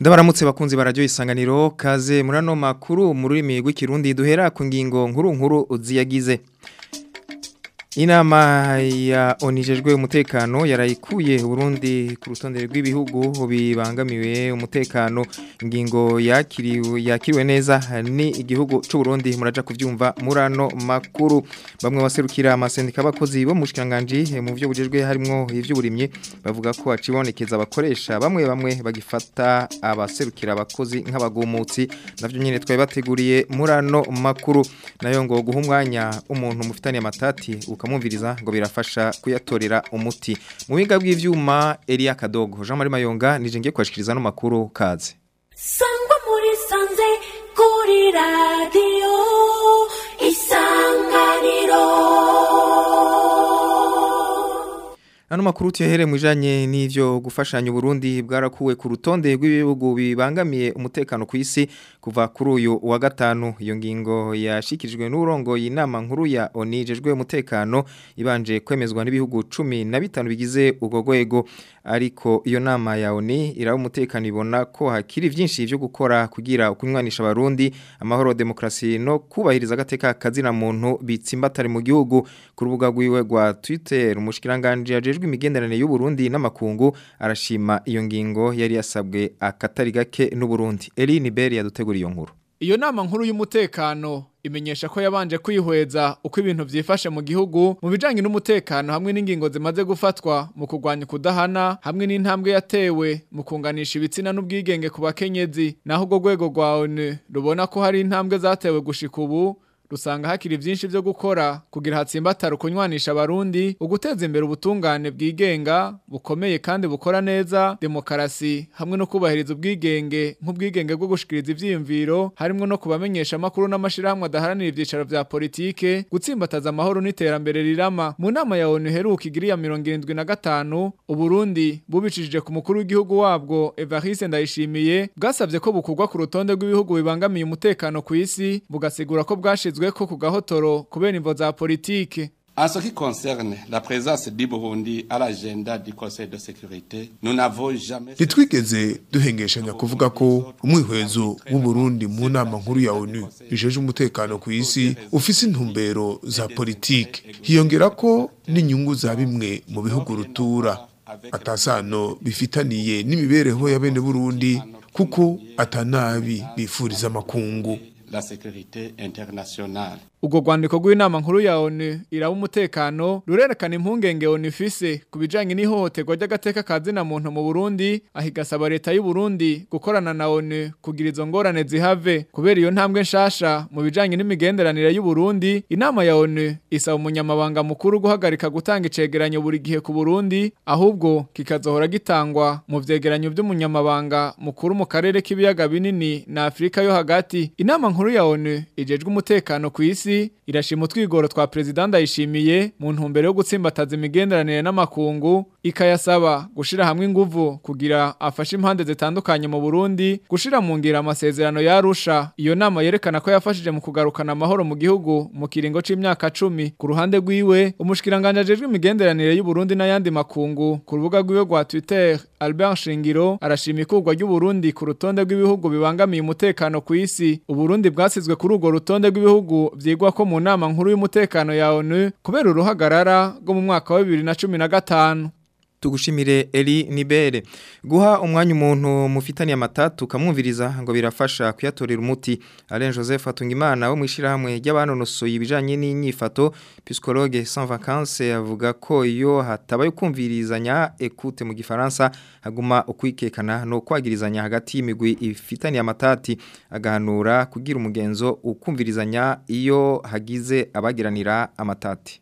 Ndabaramutse bakunzi barajyo isanganiro kaze murano makuru mu rw'ikirundi duhera ku ngingo nkuru nkuru uziyagize inama ya onijejwe umutekano yarayikuye Burundi ku rutonde rw'ibihugu bibangamiwe umutekano ingingo yakiriwe yakiriwe neza ni igihugu cy'u Burundi muraja kuvyumva murano makuru bamwe baserukira amasendika abakozi bo mushikanganje mu byo bujejwe harimo ivy'uburimye bavuga ko acibonekeza abakoresha bamwe bamwe bagifata abaserukira abakozi nk'abagumutsi navyo nyene twaye bateguriye murano makuru nayo ngo guha umwanya umuntu mufitanye amatati uka bakamwumviriza ngo birafasha kuyatorera umuti mu biga bw'ibyuma Elia Kadogo Jean Marie Mayonga nije ngiye kwashikiriza no makuru kaze Sangwa muri sanze kuri radio isanganiro ano makuru tuyahere mwijanye n'ivyo gufashanya Burundi bwarakuwe ku rutonde rw'ibihugu bibangamiye umutekano ku isi kuva kuri uyu wa gatanu iyo ngingo yashikirijwe n'urongo inama nkuru ya ONU jejwe umutekano ibanje kwemezwa n'ibihugu 15 bigize ugo gwego ariko iyo nama ya ONU iraho umutekano ibona ko hakiri byinshi byo gukora kugira ukunywanisha abarundi amahoro demokrasi no kubahiriza agateka kazina muntu bitsimbatare mu gihugu ku rubuga rwiwe gwa Twitter umushikiranganje ajejwe imigenderanire y'u Burundi n'amakungu arashima iyo ngingo yari yasabwe akatari gake n'u Burundi Eline Beri yadutegura iyo nkuru iyo nama nkuru y'umutekano imenyesha ko yabanje kwihweza uko ibintu byifashe mu gihugu mu bijanye n'umutekano hamwe n'ingingo zimaze gufatwa mu kurwanya kudahana hamwe n'intambwe yatewe mu kunganisha ibitsina n'ubwigenge ku bakenyezi naho urwo rwego rwa ONU rubona ko hari intambwe zatewe gushika ubu rusanga hakiri byinshi byo gukora kugira hatsimbatara ukunywanisha abarundi uguteza imbere ubutungane bwigenga bukomeye kandi bukora neza demokarasi hamwe no kubahiriza ubwigenge nk'ubwigenge bwo gushikiriza ivyiyumviro harimo no kubamenyesha amakuru n'amashirahamwe adaharanira ivyicaro vya politike gutsimbataza amahoro n'iterambere rirama mu nama ya ONU heruka igiri ya 75 uburundi bubicishije ku mukuru w'igihugu wabwo Evariste Ndayishimiye bwasabye ko bukurwa ku rutonde rw'ibihugu bibangamiye umutekano ku isi bugasigura ko bwashizwe yashyizwe ko ku gahotoro kubera za politike En ce qui concerne la présence du Burundi à l'agenda du Conseil de sécurité, nous n'avons jamais Litwigeze duhengeshanya kuvuga ko umwihwezo w'u Burundi mu nama nkuru ya ONU ijeje umutekano ku isi ufise intumbero za politike. Hiyongera ko n'inyungu za bimwe mu bihugu rutura atasano bifitaniye n'imibereho ya bene Burundi kuko atanabi bifuriza makungu. la sécurité internationale. urwo rwandiko rw'inama nkuru ya ONU iraba umutekano rurerekana impungenge ONU ifise ku bijanye n'ihohoterwa ry'agateka ka zina muntu mu Burundi ahigasaba leta y'u Burundi gukorana na ONU kugira izo ngorane zihave kubera iyo ntambwe nshasha mu bijanye n'imigenderanire y'u Burundi inama ya ONU isaba umunyamabanga mukuru guhagarika gutanga icegeranyo buri gihe ku Burundi ahubwo kikazohora gitangwa mu vyegeranyo by'umunyamabanga mukuru mu karere k'ibiyaga binini na Afrika yo hagati inama nkuru ya ONU ijejwe umutekano ku isi Burundi utwigoro twa President Ndayishimiye mu ntumbero yo gutsimbataza imigenderanire n'amakungu ikayasaba gushira hamwe inguvu kugira afashe impande zitandukanye mu Burundi gushira mu ngira amasezerano yarusha iyo nama yerekana ko yafashije mu kugarukana amahoro mu gihugu mu kiringo c'imyaka 10 ku ruhande rwiwe umushikiranganje ajejwe imigenderanire y'u Burundi na yandi makungu ku rubuga rwiwe rwa Twitter Albert Shingiro arashima ikurwa ry'u Burundi ku rutonde rw'ibihugu bibangamiye umutekano ku isi u Burundi bwasizwe kuri urwo rutonde rw'ibihugu vyigwa ko mu nama nkuru y'umutekano ya ONU kubera uruhagarara rwo mu mwaka wa 2015 tugushimire Eli Nibere guha umwanya umuntu mufitanye amatatu kamwumviriza ngo birafasha kuyatorera umuti Alain Joseph Atungimana wo mu ishyirahamwe ry'abanonosoye ibijyanye n'inyifato psychologue sans vacances avuga ko iyo hataba kumvirizanya ekute mu gifaransa haguma ukwikekana no kwagirizanya hagati y'imigwi ifitanye amatati aganura kugira umugenzo ukumvirizanya iyo hagize abagiranira amatati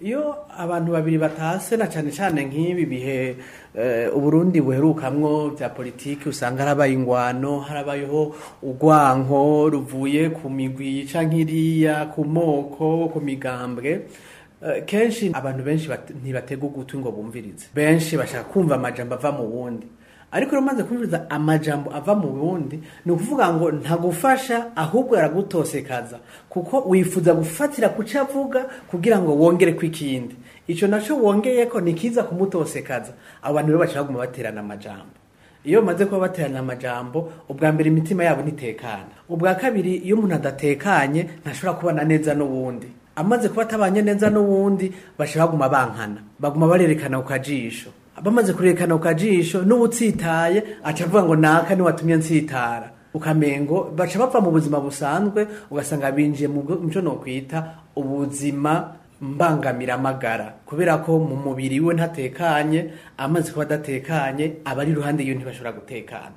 iyo abantu babiri batase na cyane cyane nk'ibi bihe eh, uburundi buherukamwo bya politiki usanga harabaye ingwano harabayeho urwanko ruvuye ku migwi yica nk'iriya ku moko ku migambwe eh, kenshi abantu benshi ntibategwa ugutwi ngo bumvirize benshi bashaka kumva amajambo ava mu wundi ariko rero umaze amajambo ava mu bundi ni ukuvuga ngo ntagufasha ahubwo yaragutosekaza kuko wifuza gufatira ku cyo avuga kugira ngo wongere ku ikindi icyo nacyo wongeye ko ni kiza kumutosekaza abantu rero bashaka kuguma baterana amajambo iyo bamaze kuba baterana amajambo ubwa mbere imitima yabo ntitekana ubwa kabiri iyo umuntu adatekanye ntashobora kubana neza n'uwundi amaze kuba atabanye neza n’ubundi bashaka kuguma bankana baguma barerekana ku kajisho bamaze kurekana ukajisho n'ubutsitaye aca avuga ngo naka ni watumye nsitara ukamengo baca bapfa mu buzima busanzwe ugasanga binjiye mu muco nokwita ubuzima mbangamiramagara kubera ko mu mubiri we ntatekanye amaze kuba adatekanye abari iruhande yiwe ntibashobora gutekana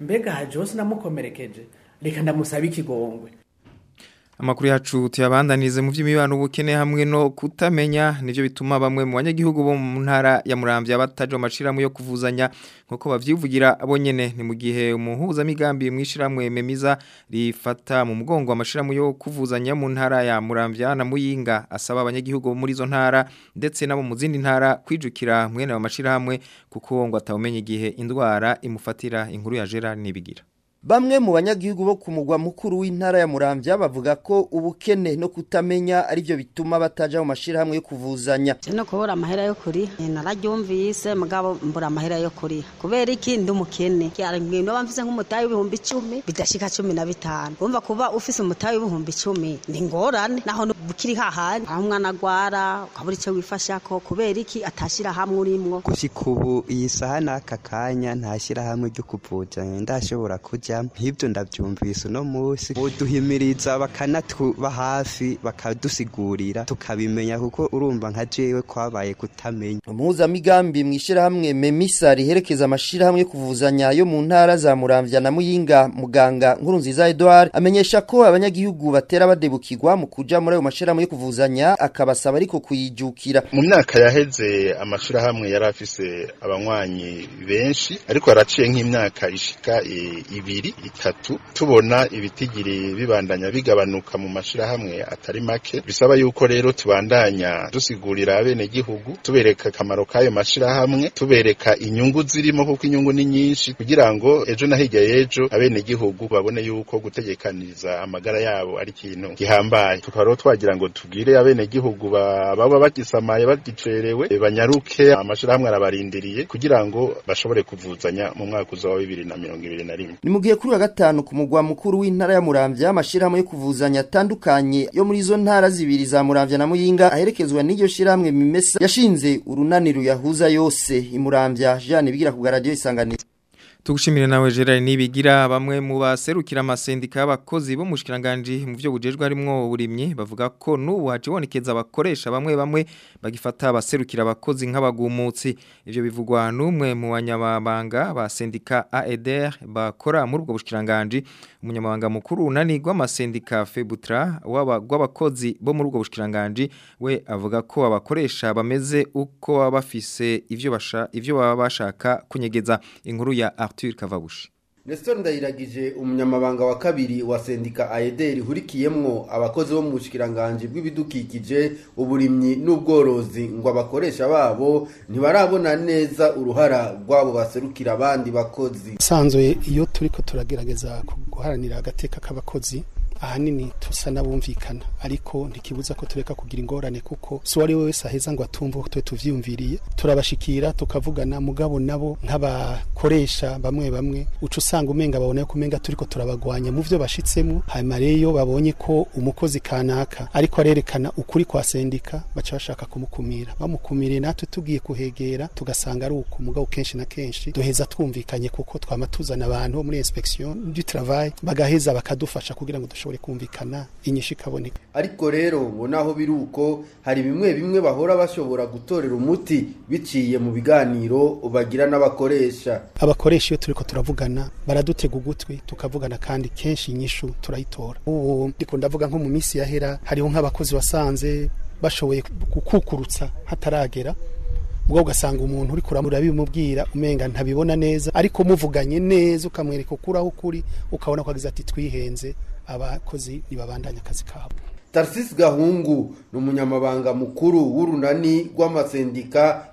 mbega hajyose namukomerekeje reka ndamusabe ikigongwe amakuru yacu tuyabandanirize mu by'imibano ubukene hamwe no kutamenya nibyo bituma bamwe mu banyagihugu bo mu ntara ya murambya bataje amashirahamwe yo kuvuzanya nk'uko babyivugira bonyine ni mu gihe umuhuzamigambi mu ishyirahamwe memiza rifata mu mugongo amashirahamwe yo kuvuzanya mu ntara ya murambya na muyinga asaba abanyagihugu muri izo ntara ndetse nabo mu zindi ntara kwijukira mwene wa mashirahamwe kuko ngo atawumenya igihe indwara imufatira inkuru ya Gerard nibigira bamwe mu banyagihugu bo ku mugwa mukuru w'intara ya murambya bavuga ko ubukene no kutamenya ari byo bituma batajya mu mashyirahamwe yo kuvuzanya no kubura amahera yo kuriha nararyumvise mugabo mbura amahera yo kuriha kubera iki ndi umukene niba mvuze nk'umutayi w'ibihumbi icumi bidashika cumi na bitanu wumva kuba ufise umutayi w'ibihumbi icumi ni ngorane naho bukiri hahandi aho umwana agwara ukabura icyo wifasha ko kubera iki atashira hamwe urimwo gushika ubu iyi saha n'aka kanya nta shyirahamwe ryo kuvuzanya ndashobora kujya bajya nk'ibyo ndabyumvise uno munsi buduhimiriza bakanatuba hafi bakadusigurira tukabimenya kuko urumva nka jewe kwabaye kutamenya mpuzamigambi mu ishyirahamwe memisa riherekeza amashyirahamwe kuvuzanya yo mu ntara za murambya na muyinga muganga nkuru nziza Edouard amenyesha ko abanyagihugu batera badebukirwa mu kujya muri ayo mashyirahamwe yo kuvuzanya akabasaba ariko kuyijukira mu myaka yaheze amashyirahamwe yari afise abanywanyi benshi ariko yaraciye nk'imyaka ishika ibiri ibiri itatu tubona ibitigiri bibandanya bigabanuka mu mashirahamwe atari make bisaba yuko rero tubandanya dusigurira abenegihugu tubereka akamaro k'ayo mashirahamwe tubereka inyungu zirimo kuko inyungu ni nyinshi kugira ngo ejo na hirya y'ejo abenegihugu babone yuko gutegekaniriza amagara yabo ari ikintu gihambaye tukaba twagira ngo tubwire abenegihugu baba bagisamaye bagicerewe banyaruke amashyirahamwe arabarindiriye kugira ngo bashobore kuvuzanya mu mwaka uza wa bibiri na mirongo ibiri na rimwe yababwiye kuri wa gatanu ku mugwa mukuru w'intara ya Murambya amashirahamwe yo kuvuzanya atandukanye yo muri izo ntara zibiri za Muramvya na Muyinga aherekezwa n'iryo shirahamwe Mimesa yashinze urunaniro yahuza yose i Muramvya Jean bigira ku radio isanganiro tugushimire nawe Gerard nibigira bamwe mu baserukira amasendika abakozi bo mushikiranganje mu byo bujejwe harimo bavuga ko nubu hacibonekeza abakoresha bamwe bamwe bagifata abaserukira abakozi nk'abagumutsi ivyo bivugwa numwe mu banyamabanga ba sendika AEDR bakora muri ubwo bushikiranganje umunyamabanga mukuru unanirwa amasendika Febutra w'abakozi bo muri ubwo bushikiranganje we avuga ko abakoresha bameze uko bafise ivyo basha ivyo bashaka kunyegeza inkuru ya Art Arthur Kavabushi Nestor Ndayiragije umunyamabanga wa kabiri wa sendika AEDER hurikiyemwo abakozi bo mu bushikiranganje bw'ibidukikije uburimyi n'ubworozi ngo abakoresha babo ntibarabona neza uruhara rwabo baserukira abandi bakozi. Sanzwe iyo turiko turagerageza guharanira agateka k'abakozi ahanini tusa n'abumvikana ariko ntikibuza ko tureka kugira ingorane kuko si uwo ari we wese aheza ngo atumve twe tuvyumviriye turabashikira tukavugana mugabo nabo nk'abakoresha bamwe bamwe uca usanga umenga babona yuko umenga turiko turabagwanya mu vyo bashitsemo hanyuma rero babonye ko umukozi kanaka ariko arerekana ukuri kwa sendika baca bashaka kumukumira bamukumire natwe tugiye kuhegera tugasanga ari uko mugabo kenshi na kenshi duheza twumvikanye kuko twama tuzana abantu muri inspection du travail bagaheza bakadufasha kugira ngo dushobore ntishobore kumvikana inyishu ikaboneka ariko rero ngo naho biri uko hari bimwe bimwe bahora bashobora gutorera umuti biciye mu biganiro bagira n'abakoresha abakoresha iyo turiko turavugana baradutega ugutwi tukavugana kandi kenshi inyishu turayitora ubu ndiko ndavuga nko mu minsi yahera hariho nk'abakozi wasanze bashoboye gukukurutsa hataragera ubwo ugasanga umuntu uri kuramura bimubwira umenga ntabibona neza ariko muvuganye neza ukamwereka ukuraho ukuri ukabona ko agize ati twihenze abakozi ntibabandanye akazi kabo Tarsis gahungu ni umunyamabanga mukuru w'urunani rw'amasendika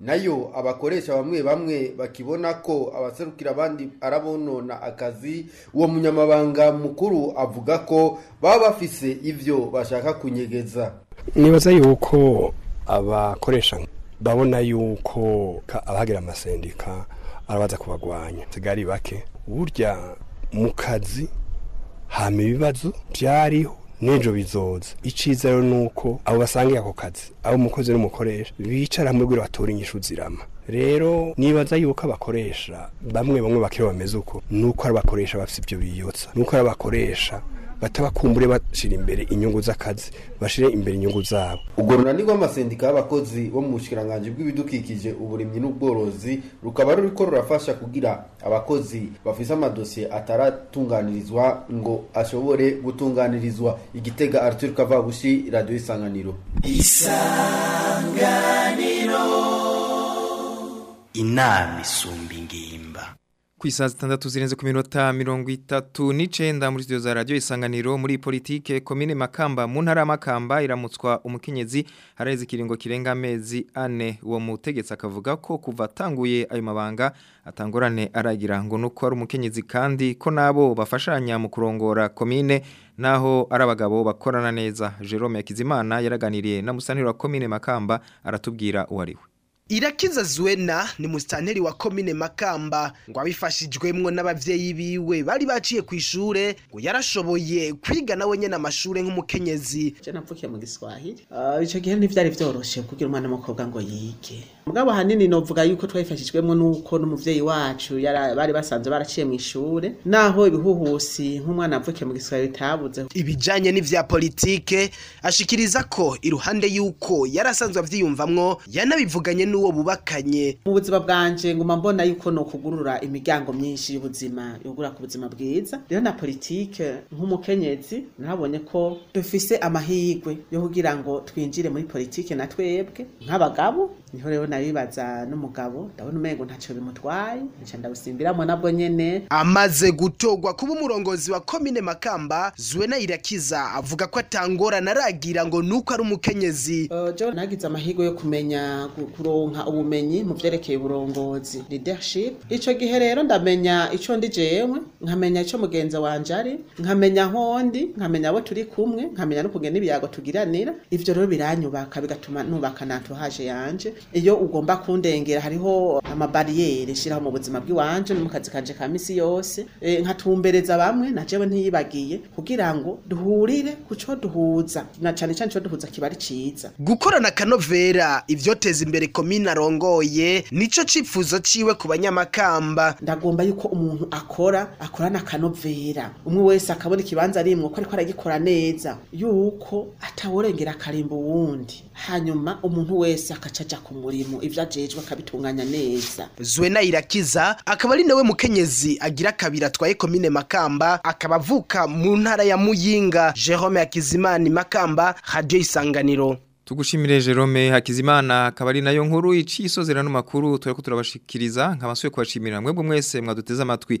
nayo abakoresha bamwe bamwe bakibona ko abaserukira abandi arabonona akazi uwo munyamabanga mukuru avuga ko baba bafise ibyo bashaka kunyegeza nibaza yuko abakoresha babona yuko abahagira amasendika arabaza kubagwanya sigari bake burya mu kazi hama ibibazo byariho n'ejo bizoza iciza rero nuko abo basangiye ako kazi abo umukozi n'umukoresha bicara hamwe gura batora inyishu zirama rero nibaza yuko abakoresha bamwe bamwe bakiri bameze uko nuko ari abakoresha bafite ibyo biyotsa nuko ari abakoresha batabakumbure bashyira imbere inyungu z'akazi bashyire imbere inyungu zabo ubwo runani rw'amasendika y'abakozi bo mu bushikiranganji bw'ibidukikije uburimyi n'ubworozi rukaba ruriko rurafasha kugira abakozi bafise amadosiye ataratunganirizwa ngo ashobore gutunganirizwa igitega arthur kavabushi radiyo isanganiro isanganiro inama isumba ingimba ku isaha zitandatu zirenze ku minota mirongo itatu n'icyenda muri studio za radiyo isanganiro muri politike komine makamba mu ntara makamba iramutswa umukenyezi haraheze ikiringo kirenga amezi ane uwo mutegetsi akavuga ko kuva atanguye ayo mabanga atangorane aragira ngo nuko ari umukenyezi kandi ko nabo bafashanya mu kurongora komine naho ari abagabo bakorana neza Jerome Yakizimana yaraganiriye na Musaniro wa komine makamba aratubwira uwo ari we irakiza zuwena ni musitaneri wa komine makamba ngo abifashijwemwo n'abavyeyi biwe bari baciye kw'ishure ngo yarashoboye kwiga nawe nyene amashure nk'umukenyezi je navukiye mu giswahili uh, ah, gihe ntivyari vyoroshe kugira umwana w'umukobwa ngo yige mugabo ahanini novuga yuko twayifashijwemwo nuko n’umubyeyi wacu bari basanzwe baraciye mu ishuri naho ibihuhusi nk'umwana avukiye mu giswahili bitabuze ibijanye n'ivya politike ashikiriza ko iruhande yuko yarasanzwe avyiyumvamwo yanabivuganye n'uwo bubakanye mu buzima bwanje nguma mbona yuko ni ukugurura imiryango myinshi y'ubuzima yogura ku buzima bwiza rero na politiki nk'umukenyezi nabonye ko dufise amahirwe yo kugira ngo twinjire muri politiki na twebwe nk'abagabo niho rero nabibaza n'umugabo ndabona umengo ntacyo bimutwaye nca ndabusimbiramo nabwo nyene amaze gutogwa kuba umurongozi wa komine makamba zuwena irakiza avuga ko atangora naragira ngo nuko ari umukenyezi uh, nagize amahirwe yo kumenya kurongo kuronka ubumenyi mu vyerekeye uburongozi leadership icyo gihe rero ndamenya icyo ndi jewe nkamenya icyo mugenzi wanje ari nkamenya hondi nkamenya abo turi kumwe nkamenya n'ukugena ibiyago tugiranira ivyo rero biranyubaka bigatuma nubaka nantohaje yanje iyo ugomba kundengera hariho amabariyeri shiraho mu buzima bwiwanjye no mu kazi kanje ka misi yose e, nkatumbereza bamwe na jewe ntiyibagiye kugira ngo duhurire kuco duhuza na cane cane co duhuza kibari ciza gukorana kanovera ivyoteza imbere komite narongoye arongoye nico cipfuzo ciwe ku banyamakamba ndagomba yuko umuntu akora akorana akanovera umwe wese akabona ikibanza arimwo ko ariko aragikora neza yuko ataworengera akarimbo wundi hanyuma umuntu wese akacaja ku murimo ivyo ajejwe akabitunganya neza Zwena Irakiza akaba ari nawe mukenyezi agira kabiri atwaye komine Makamba akaba avuka mu ntara ya Muyinga Jerome Akizimana Makamba Radio Isanganiro tugushimire Jerome Hakizimana akaba ari nayo nkuru iciye isozerano makuru turiko turabashikiriza nkabasuye kwashimira mwebwe mwese mwaduteza amatwi